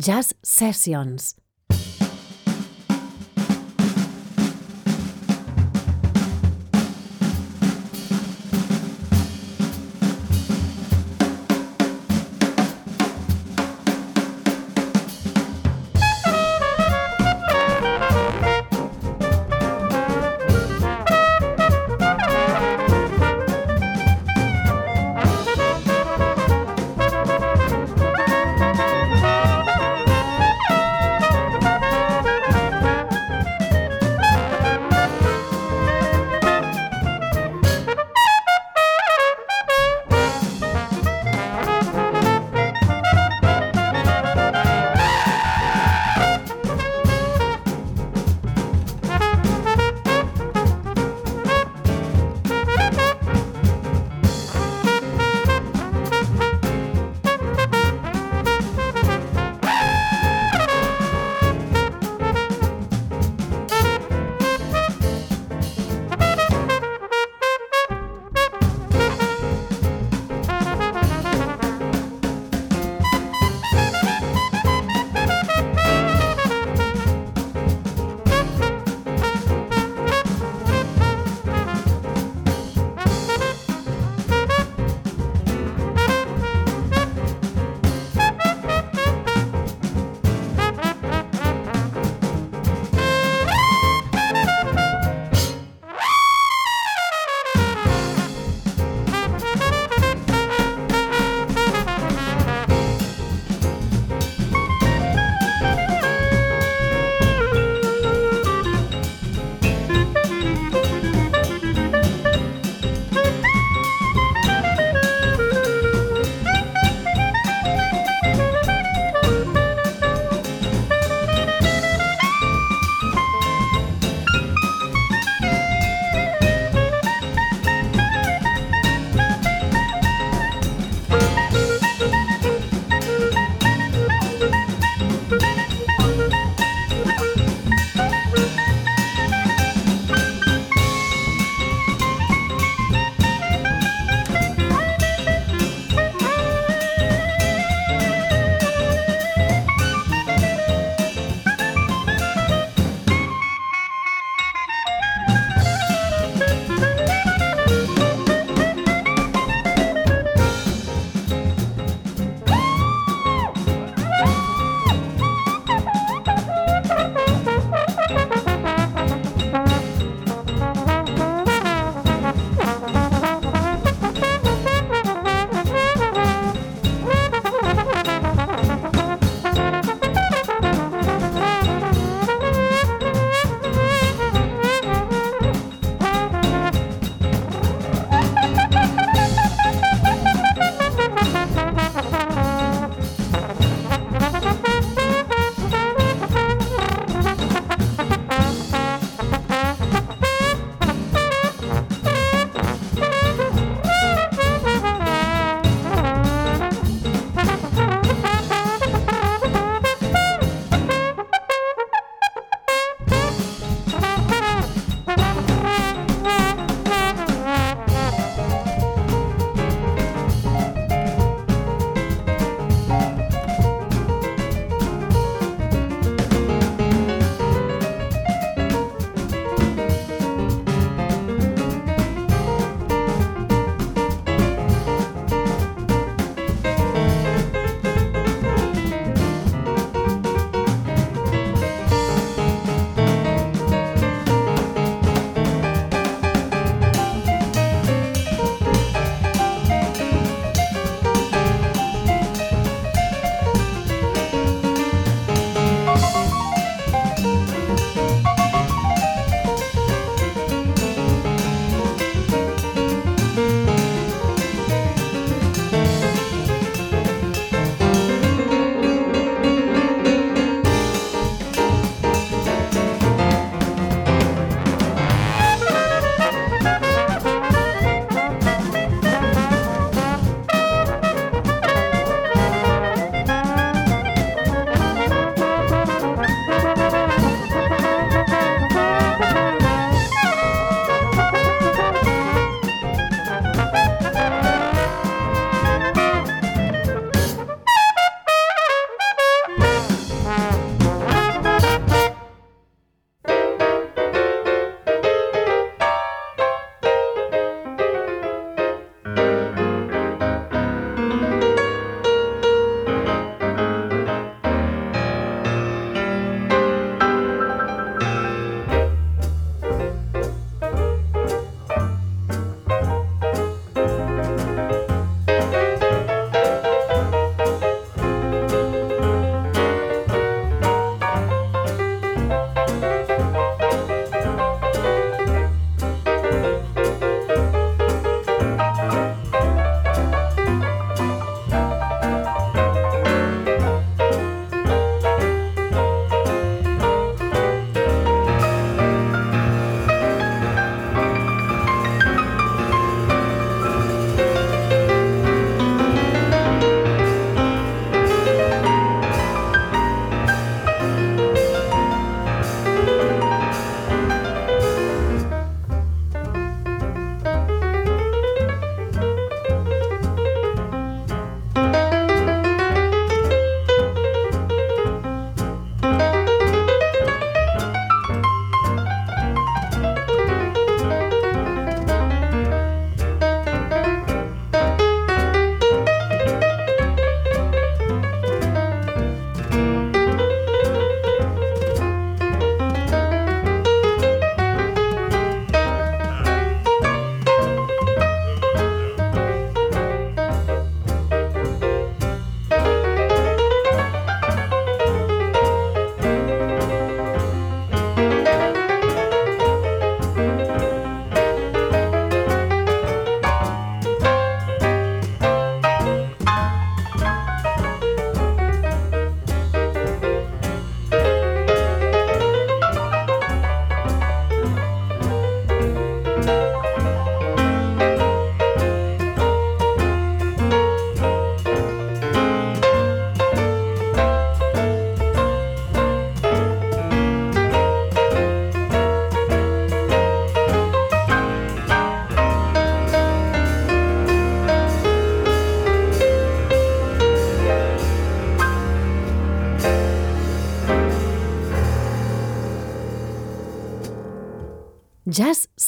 Jazz Sessions.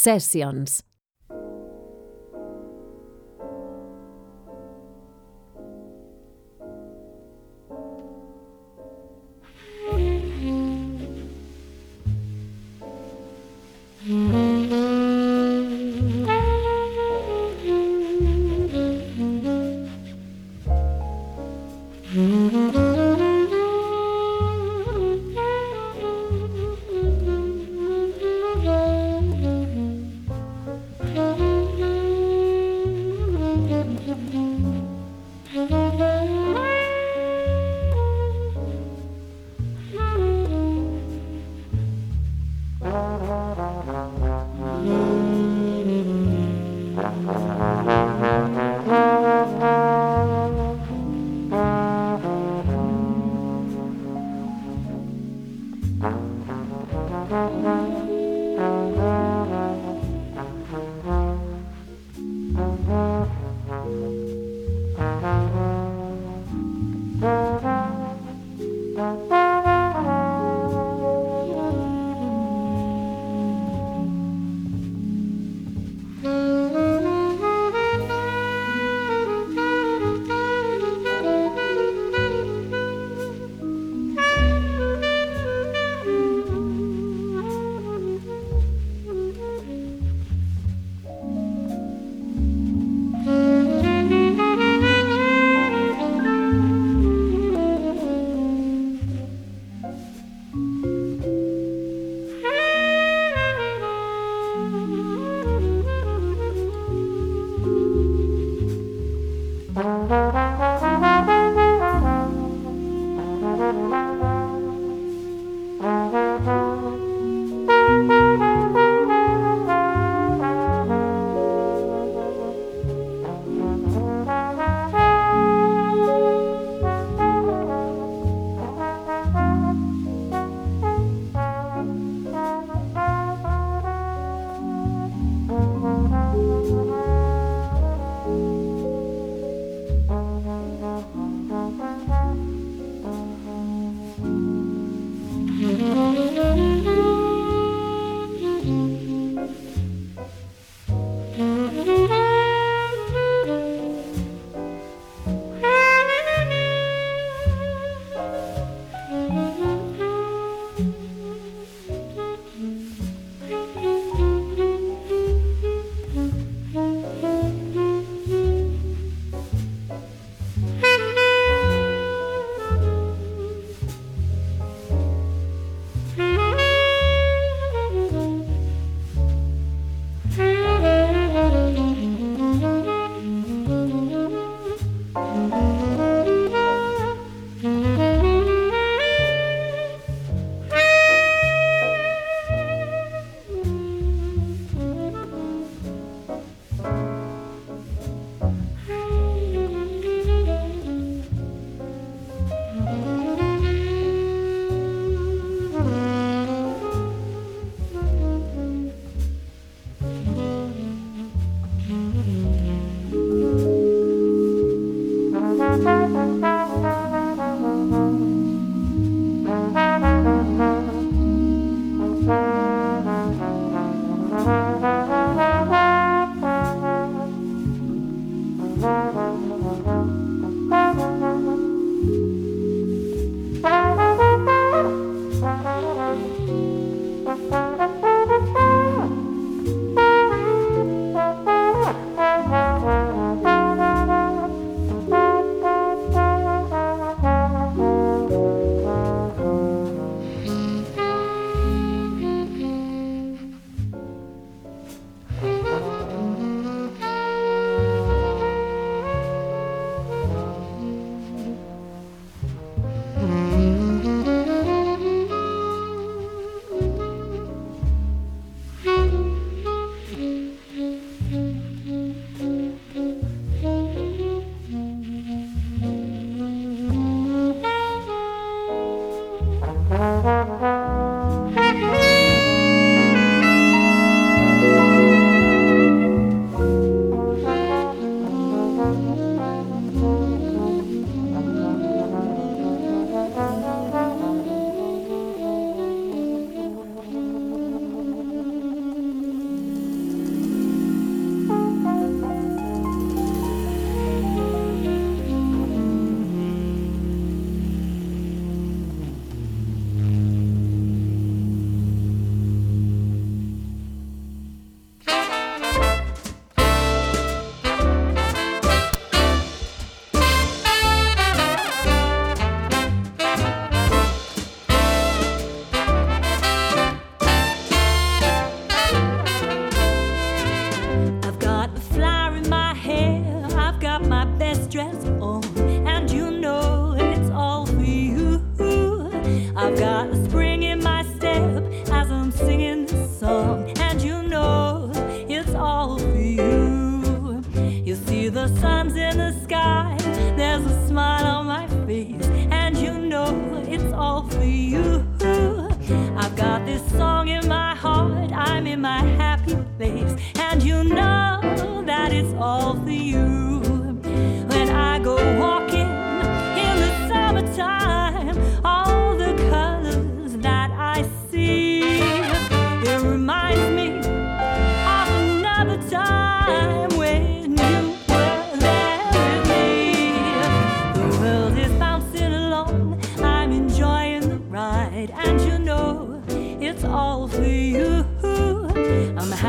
Sessions.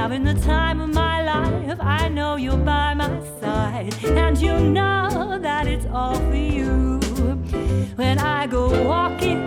Having the time of my life. I know you're by my side, and you know that it's all for you. When I go walking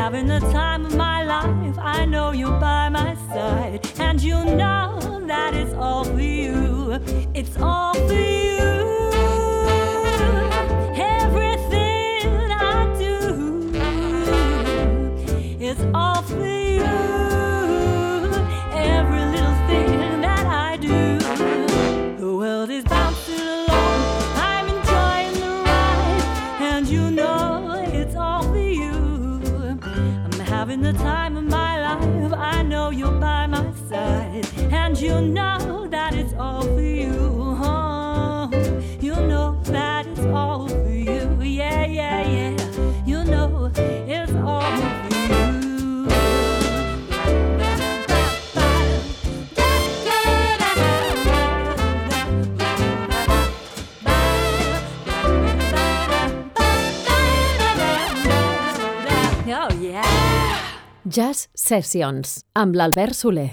having the time of my life. I know you're by my side, and you know that it's all for you. It's all for you. You know that it's all for you. You know that it's all for you. Yeah, yeah, yeah. You know it's all for you. Oh, yeah. Jazz Sessions amb l'Albert Soler.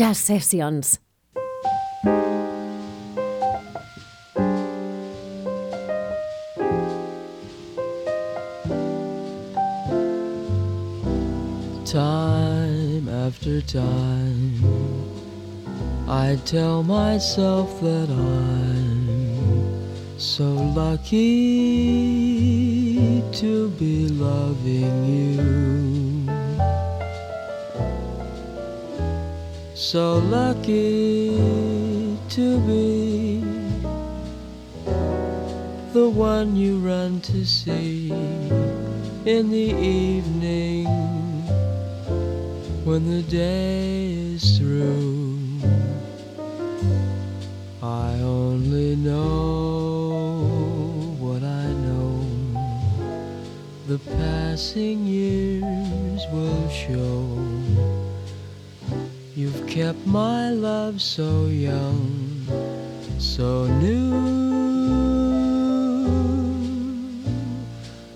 Jazz Sessions. Time after time, I tell myself that I'm so lucky So lucky to be the one you run to see in the evening when the day is through. I only know what I know. The passing years will show. Kept my love so young, so new.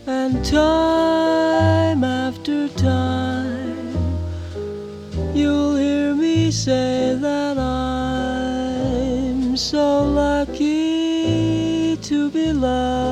And time after time, you'll hear me say that I'm so lucky to be loving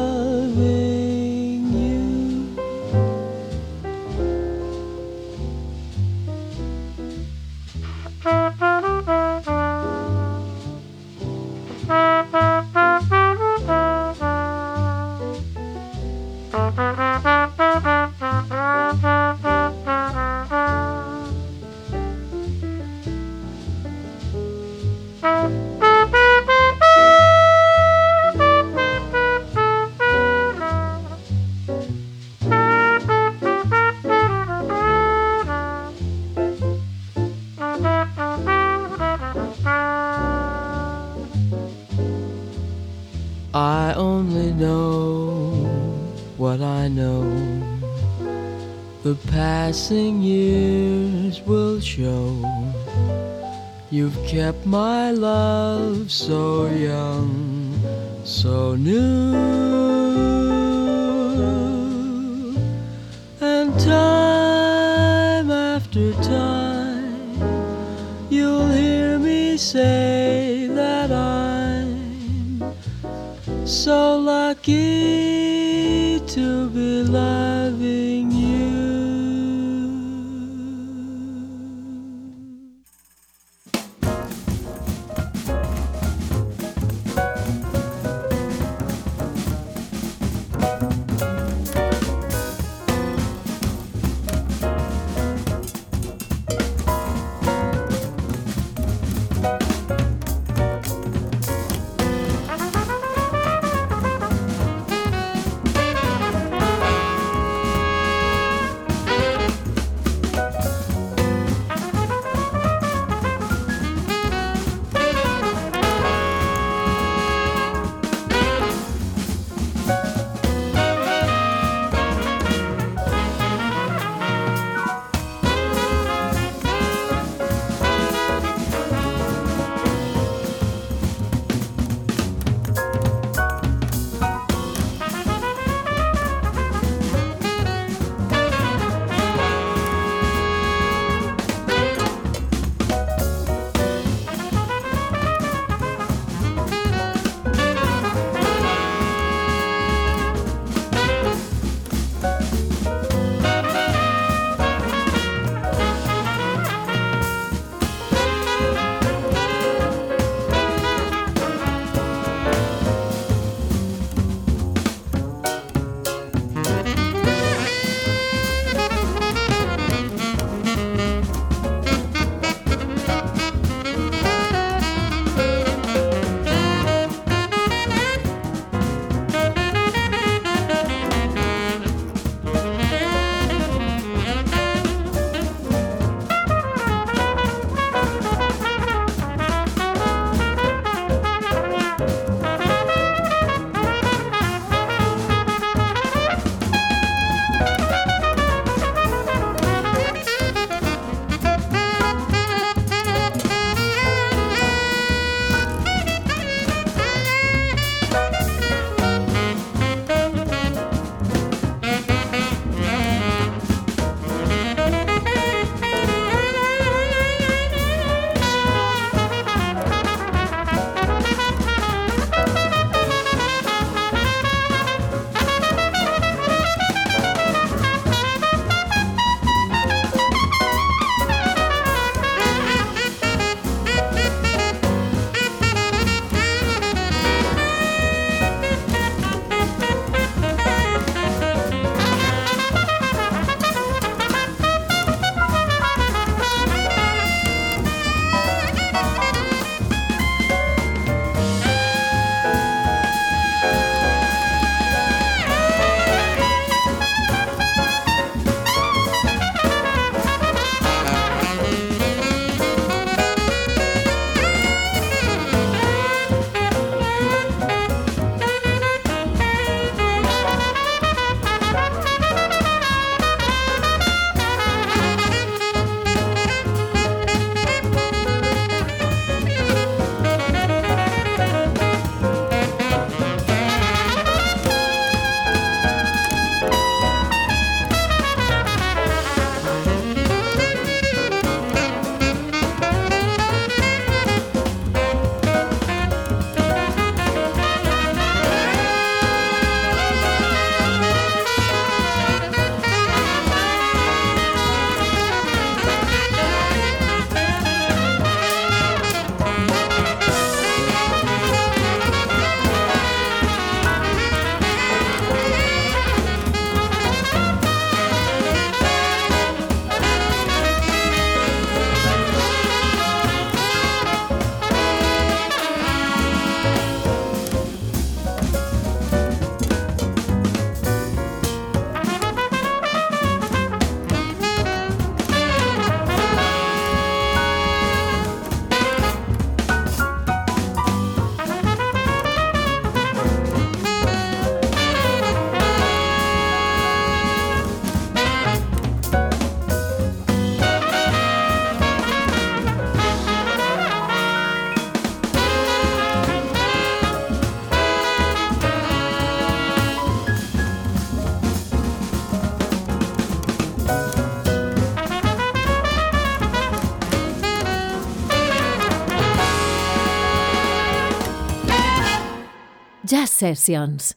Sessions.